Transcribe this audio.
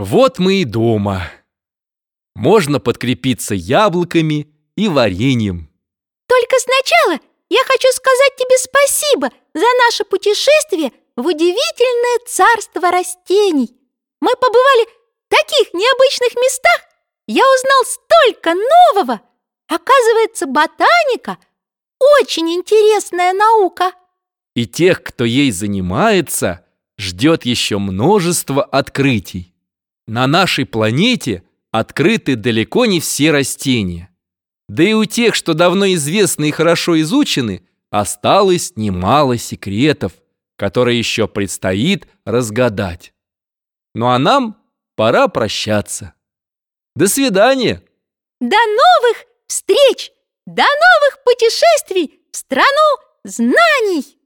Вот мы и дома. Можно подкрепиться яблоками и вареньем. Только сначала я хочу сказать тебе спасибо за наше путешествие в удивительное царство растений. Мы побывали в таких необычных местах, я узнал столько нового. Оказывается, ботаника – очень интересная наука. И тех, кто ей занимается, ждет еще множество открытий. На нашей планете открыты далеко не все растения. Да и у тех, что давно известны и хорошо изучены, осталось немало секретов, которые еще предстоит разгадать. Ну а нам пора прощаться. До свидания! До новых встреч! До новых путешествий в страну знаний!